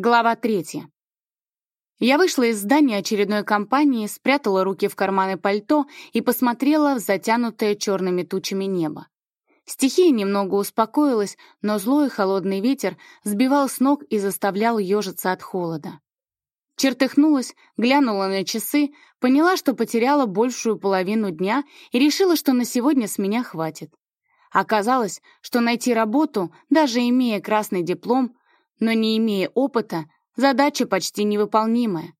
Глава третья. Я вышла из здания очередной компании, спрятала руки в карманы пальто и посмотрела в затянутое черными тучами небо. Стихия немного успокоилась, но злой холодный ветер сбивал с ног и заставлял ежиться от холода. Чертыхнулась, глянула на часы, поняла, что потеряла большую половину дня и решила, что на сегодня с меня хватит. Оказалось, что найти работу, даже имея красный диплом, но не имея опыта, задача почти невыполнимая.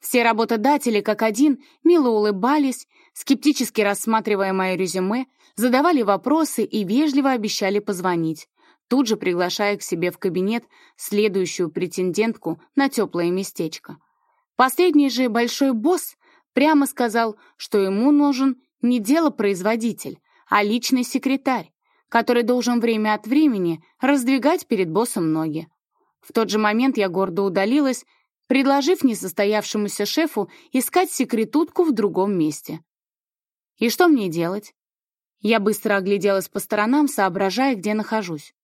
Все работодатели, как один, мило улыбались, скептически рассматривая мое резюме, задавали вопросы и вежливо обещали позвонить, тут же приглашая к себе в кабинет следующую претендентку на теплое местечко. Последний же большой босс прямо сказал, что ему нужен не делопроизводитель, а личный секретарь, который должен время от времени раздвигать перед боссом ноги. В тот же момент я гордо удалилась, предложив несостоявшемуся шефу искать секретутку в другом месте. И что мне делать? Я быстро огляделась по сторонам, соображая, где нахожусь.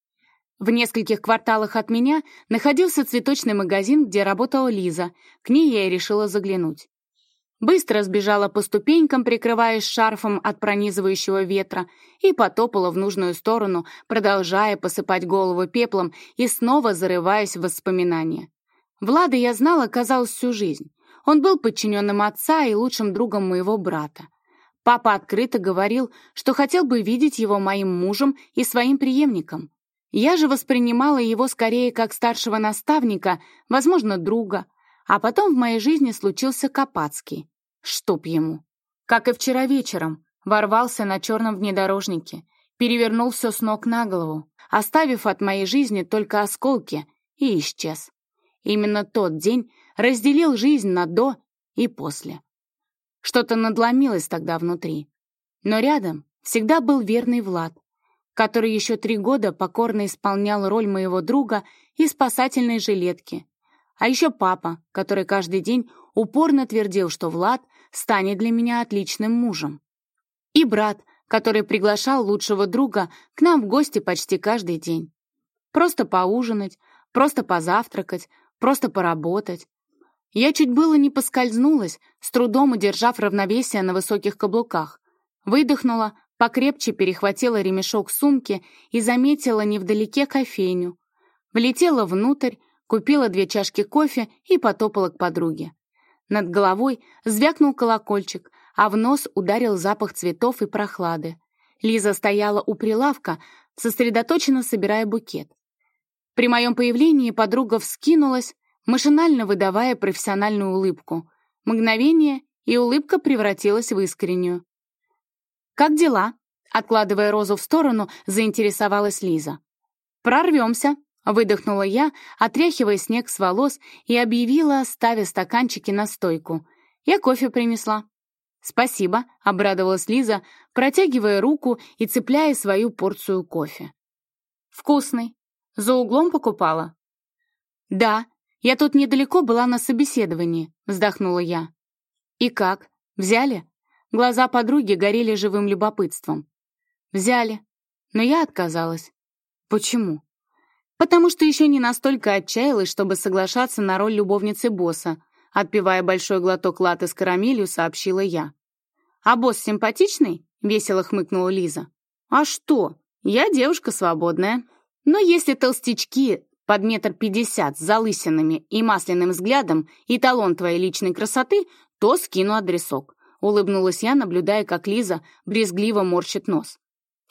В нескольких кварталах от меня находился цветочный магазин, где работала Лиза. К ней я и решила заглянуть. Быстро сбежала по ступенькам, прикрываясь шарфом от пронизывающего ветра, и потопала в нужную сторону, продолжая посыпать голову пеплом и снова зарываясь в воспоминания. Влада я знала, казалось, всю жизнь. Он был подчиненным отца и лучшим другом моего брата. Папа открыто говорил, что хотел бы видеть его моим мужем и своим преемником. Я же воспринимала его скорее как старшего наставника, возможно, друга. А потом в моей жизни случился Капацкий. Чтоб ему. Как и вчера вечером, ворвался на черном внедорожнике, перевернул все с ног на голову, оставив от моей жизни только осколки, и исчез. Именно тот день разделил жизнь на «до» и «после». Что-то надломилось тогда внутри. Но рядом всегда был верный Влад, который еще три года покорно исполнял роль моего друга и спасательной жилетки. А еще папа, который каждый день упорно твердил, что Влад станет для меня отличным мужем. И брат, который приглашал лучшего друга к нам в гости почти каждый день. Просто поужинать, просто позавтракать, просто поработать. Я чуть было не поскользнулась, с трудом удержав равновесие на высоких каблуках. Выдохнула, покрепче перехватила ремешок сумки и заметила невдалеке кофейню. Влетела внутрь, купила две чашки кофе и потопала к подруге. Над головой звякнул колокольчик, а в нос ударил запах цветов и прохлады. Лиза стояла у прилавка, сосредоточенно собирая букет. При моем появлении подруга вскинулась, машинально выдавая профессиональную улыбку. Мгновение, и улыбка превратилась в искреннюю. «Как дела?» — откладывая розу в сторону, заинтересовалась Лиза. «Прорвемся», Выдохнула я, отряхивая снег с волос, и объявила, ставя стаканчики на стойку. Я кофе принесла. «Спасибо», — обрадовалась Лиза, протягивая руку и цепляя свою порцию кофе. «Вкусный. За углом покупала?» «Да, я тут недалеко была на собеседовании», — вздохнула я. «И как? Взяли?» Глаза подруги горели живым любопытством. «Взяли. Но я отказалась». «Почему?» Потому что еще не настолько отчаялась, чтобы соглашаться на роль любовницы босса, отпивая большой глоток латы с карамелью, сообщила я. «А босс симпатичный?» — весело хмыкнула Лиза. «А что? Я девушка свободная. Но если толстячки под метр пятьдесят с залысинами и масляным взглядом и талон твоей личной красоты, то скину адресок». Улыбнулась я, наблюдая, как Лиза брезгливо морщит нос.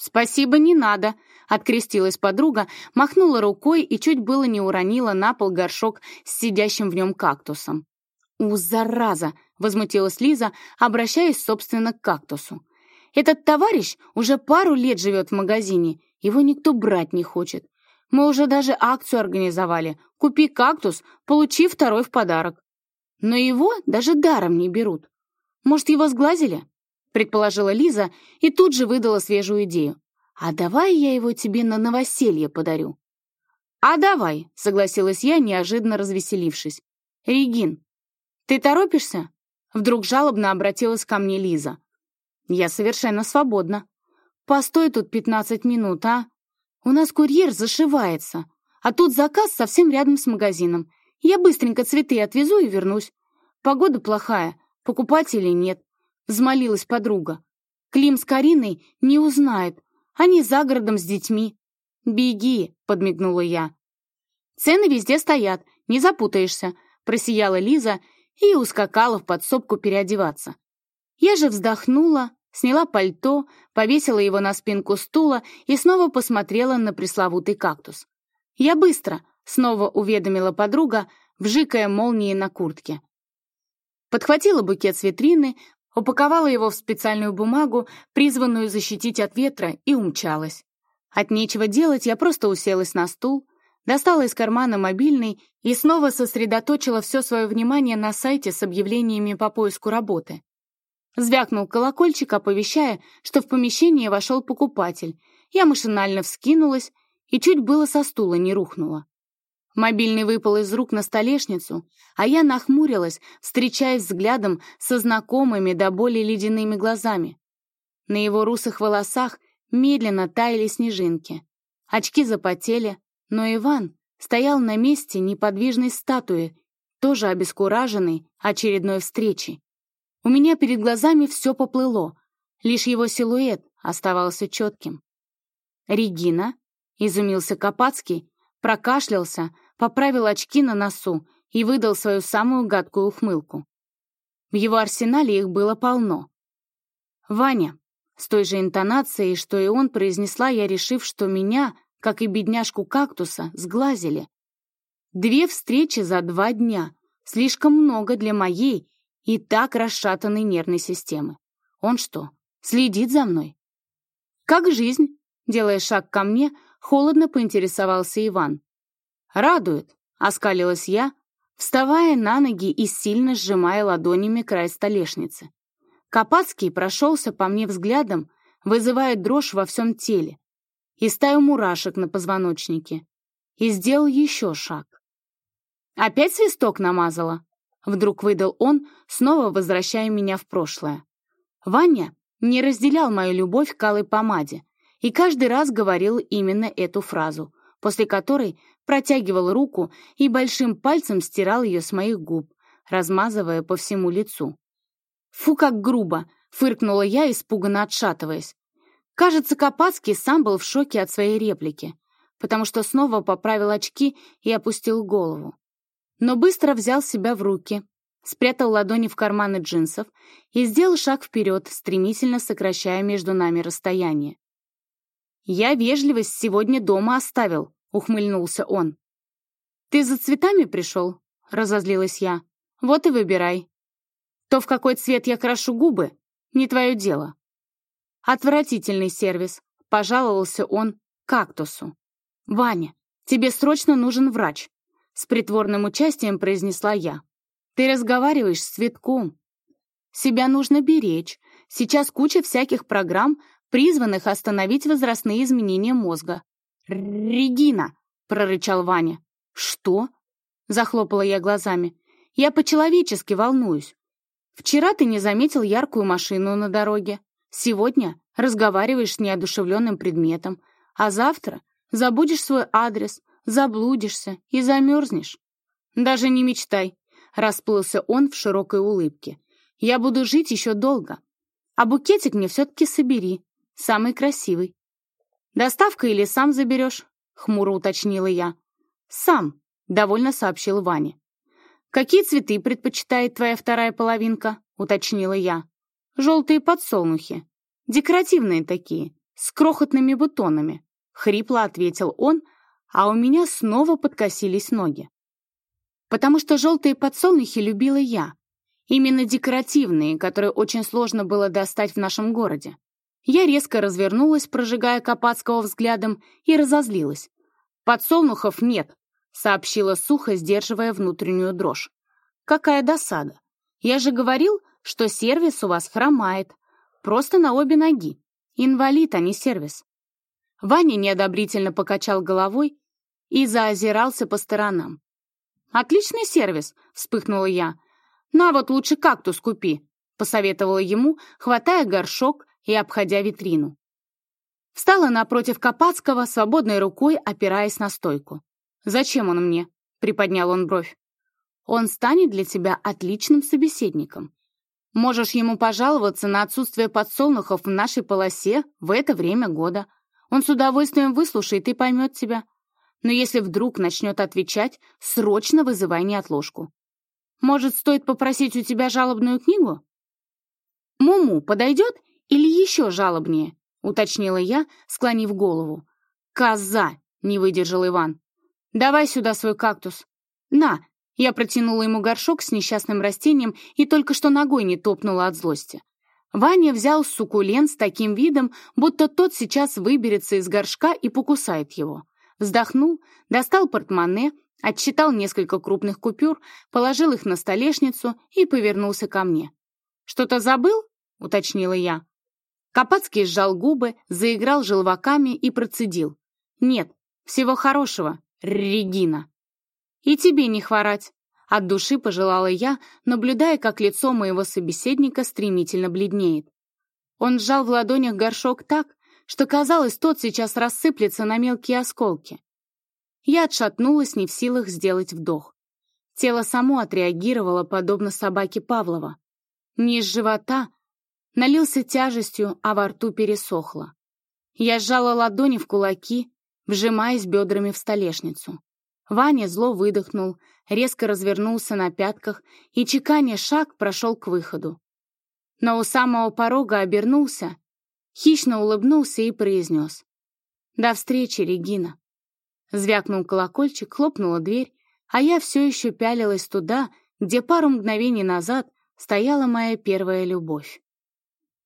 «Спасибо, не надо», — открестилась подруга, махнула рукой и чуть было не уронила на пол горшок с сидящим в нем кактусом. «У, зараза!» — возмутилась Лиза, обращаясь, собственно, к кактусу. «Этот товарищ уже пару лет живет в магазине, его никто брать не хочет. Мы уже даже акцию организовали. Купи кактус, получи второй в подарок. Но его даже даром не берут. Может, его сглазили?» Предположила Лиза и тут же выдала свежую идею. «А давай я его тебе на новоселье подарю». «А давай», — согласилась я, неожиданно развеселившись. «Регин, ты торопишься?» Вдруг жалобно обратилась ко мне Лиза. «Я совершенно свободна. Постой тут пятнадцать минут, а? У нас курьер зашивается, а тут заказ совсем рядом с магазином. Я быстренько цветы отвезу и вернусь. Погода плохая, покупателей нет», — взмолилась подруга. «Клим с Кариной не узнает. Они за городом с детьми». «Беги», — подмигнула я. «Цены везде стоят, не запутаешься», — просияла Лиза и ускакала в подсобку переодеваться. Я же вздохнула, сняла пальто, повесила его на спинку стула и снова посмотрела на пресловутый кактус. «Я быстро», — снова уведомила подруга, вжикая молнии на куртке. Подхватила букет с витрины, упаковала его в специальную бумагу, призванную защитить от ветра, и умчалась. От нечего делать я просто уселась на стул, достала из кармана мобильный и снова сосредоточила все свое внимание на сайте с объявлениями по поиску работы. Звякнул колокольчик, оповещая, что в помещение вошел покупатель. Я машинально вскинулась и чуть было со стула не рухнула. Мобильный выпал из рук на столешницу, а я нахмурилась, встречаясь взглядом со знакомыми до боли ледяными глазами. На его русых волосах медленно таяли снежинки. Очки запотели, но Иван стоял на месте неподвижной статуи, тоже обескураженный очередной встречей. У меня перед глазами все поплыло, лишь его силуэт оставался четким. «Регина?» — изумился Капацкий, прокашлялся, поправил очки на носу и выдал свою самую гадкую ухмылку. В его арсенале их было полно. «Ваня», с той же интонацией, что и он, произнесла я, решив, что меня, как и бедняжку кактуса, сглазили. Две встречи за два дня. Слишком много для моей и так расшатанной нервной системы. Он что, следит за мной? «Как жизнь?» — делая шаг ко мне, холодно поинтересовался Иван. «Радует», — оскалилась я, вставая на ноги и сильно сжимая ладонями край столешницы. Копацкий прошелся по мне взглядом, вызывая дрожь во всем теле и стаю мурашек на позвоночнике, и сделал еще шаг. «Опять свисток намазала?» — вдруг выдал он, снова возвращая меня в прошлое. Ваня не разделял мою любовь к алой помаде и каждый раз говорил именно эту фразу, после которой протягивал руку и большим пальцем стирал ее с моих губ, размазывая по всему лицу. «Фу, как грубо!» — фыркнула я, испуганно отшатываясь. Кажется, Копацкий сам был в шоке от своей реплики, потому что снова поправил очки и опустил голову. Но быстро взял себя в руки, спрятал ладони в карманы джинсов и сделал шаг вперед, стремительно сокращая между нами расстояние. «Я вежливость сегодня дома оставил», — ухмыльнулся он. «Ты за цветами пришел?» — разозлилась я. «Вот и выбирай. То, в какой цвет я крашу губы, не твое дело». «Отвратительный сервис», — пожаловался он кактусу. «Ваня, тебе срочно нужен врач», — с притворным участием произнесла я. «Ты разговариваешь с цветком. Себя нужно беречь. Сейчас куча всяких программ, призванных остановить возрастные изменения мозга. «Регина!» — прорычал Ваня. «Что?» — захлопала я глазами. «Я по-человечески волнуюсь. Вчера ты не заметил яркую машину на дороге. Сегодня разговариваешь с неодушевленным предметом, а завтра забудешь свой адрес, заблудишься и замерзнешь. Даже не мечтай, расплылся он в широкой улыбке. Я буду жить еще долго. А букетик мне все-таки собери, самый красивый. «Доставка или сам заберешь?» — хмуро уточнила я. «Сам», — довольно сообщил Ваня. «Какие цветы предпочитает твоя вторая половинка?» — уточнила я. «Желтые подсолнухи. Декоративные такие, с крохотными бутонами», — хрипло ответил он, а у меня снова подкосились ноги. Потому что желтые подсолнухи любила я. Именно декоративные, которые очень сложно было достать в нашем городе. Я резко развернулась, прожигая Копацкого взглядом, и разозлилась. «Подсолнухов нет», — сообщила сухо, сдерживая внутреннюю дрожь. «Какая досада! Я же говорил, что сервис у вас хромает. Просто на обе ноги. Инвалид, а не сервис». Ваня неодобрительно покачал головой и заозирался по сторонам. «Отличный сервис», — вспыхнула я. «На вот лучше кактус купи», — посоветовала ему, хватая горшок и обходя витрину. Встала напротив Копацкого, свободной рукой опираясь на стойку. «Зачем он мне?» — приподнял он бровь. Он станет для тебя отличным собеседником. Можешь ему пожаловаться на отсутствие подсолнухов в нашей полосе в это время года. Он с удовольствием выслушает и поймет тебя. Но если вдруг начнет отвечать, срочно вызывай неотложку. Может, стоит попросить у тебя жалобную книгу? Муму подойдет или еще жалобнее? Уточнила я, склонив голову. Коза! Не выдержал Иван. Давай сюда свой кактус. На! Я протянула ему горшок с несчастным растением и только что ногой не топнула от злости. Ваня взял суккулент с таким видом, будто тот сейчас выберется из горшка и покусает его. Вздохнул, достал портмоне, отсчитал несколько крупных купюр, положил их на столешницу и повернулся ко мне. «Что-то забыл?» — уточнила я. Капацкий сжал губы, заиграл желваками и процедил. «Нет, всего хорошего, Регина». «И тебе не хворать», — от души пожелала я, наблюдая, как лицо моего собеседника стремительно бледнеет. Он сжал в ладонях горшок так, что казалось, тот сейчас рассыплется на мелкие осколки. Я отшатнулась, не в силах сделать вдох. Тело само отреагировало, подобно собаке Павлова. Низ живота налился тяжестью, а во рту пересохло. Я сжала ладони в кулаки, вжимаясь бедрами в столешницу. Ваня зло выдохнул, резко развернулся на пятках и, чеканя шаг, прошел к выходу. Но у самого порога обернулся Хищно улыбнулся и произнес. «До встречи, Регина». Звякнул колокольчик, хлопнула дверь, а я все еще пялилась туда, где пару мгновений назад стояла моя первая любовь.